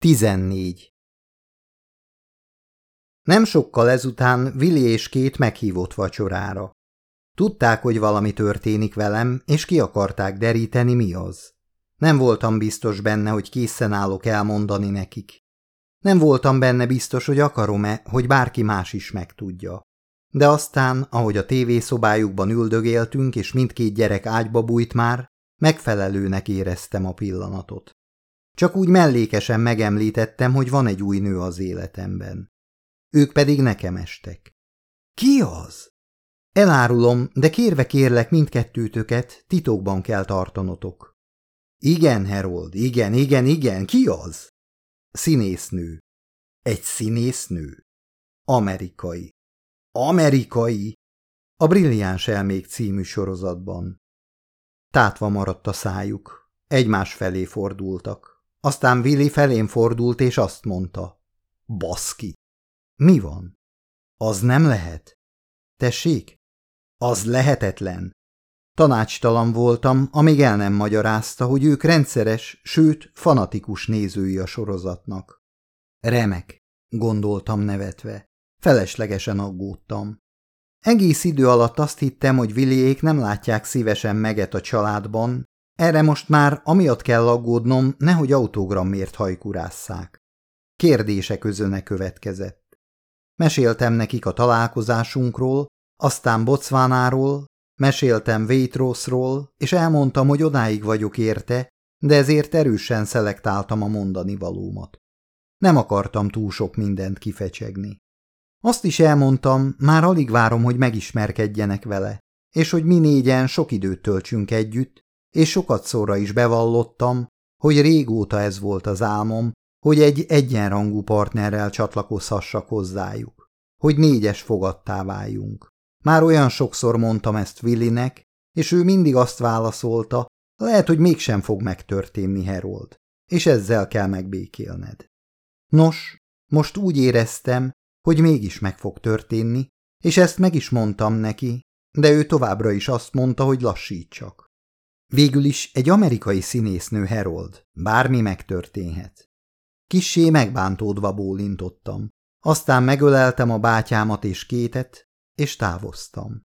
14. Nem sokkal ezután Vili és két meghívott vacsorára. Tudták, hogy valami történik velem, és ki akarták deríteni, mi az. Nem voltam biztos benne, hogy készen állok elmondani nekik. Nem voltam benne biztos, hogy akarom-e, hogy bárki más is megtudja. De aztán, ahogy a tévészobájukban üldögéltünk, és mindkét gyerek ágyba bújt már, megfelelőnek éreztem a pillanatot. Csak úgy mellékesen megemlítettem, hogy van egy új nő az életemben. Ők pedig nekem estek. Ki az? Elárulom, de kérve kérlek mindkettőtöket, titokban kell tartanotok. Igen, Herold, igen, igen, igen, ki az? Színésznő. Egy színésznő. Amerikai. Amerikai! A Brilliáns Elmék című sorozatban. Tátva maradt a szájuk. Egymás felé fordultak. Aztán Willy felém fordult, és azt mondta. Baszki! Mi van? Az nem lehet. Tessék? Az lehetetlen. Tanácstalan voltam, amíg el nem magyarázta, hogy ők rendszeres, sőt, fanatikus nézői a sorozatnak. Remek, gondoltam nevetve. Feleslegesen aggódtam. Egész idő alatt azt hittem, hogy Williék nem látják szívesen meget a családban, erre most már amiatt kell aggódnom, nehogy autogrammért hajkurásszák. Kérdése közöne következett. Meséltem nekik a találkozásunkról, aztán Bocvánáról, meséltem Waitrosról, és elmondtam, hogy odáig vagyok érte, de ezért erősen szelektáltam a mondani valómat. Nem akartam túl sok mindent kifecsegni. Azt is elmondtam, már alig várom, hogy megismerkedjenek vele, és hogy mi négyen sok időt töltsünk együtt, és sokat szóra is bevallottam, hogy régóta ez volt az álmom, hogy egy egyenrangú partnerrel csatlakozhassak hozzájuk, hogy négyes fogadtá váljunk. Már olyan sokszor mondtam ezt Willinek, és ő mindig azt válaszolta, lehet, hogy mégsem fog megtörténni, Herold, és ezzel kell megbékélned. Nos, most úgy éreztem, hogy mégis meg fog történni, és ezt meg is mondtam neki, de ő továbbra is azt mondta, hogy lassítsak. Végül is egy amerikai színésznő Herold, bármi megtörténhet. Kissé megbántódva bólintottam. Aztán megöleltem a bátyámat és kétet, és távoztam.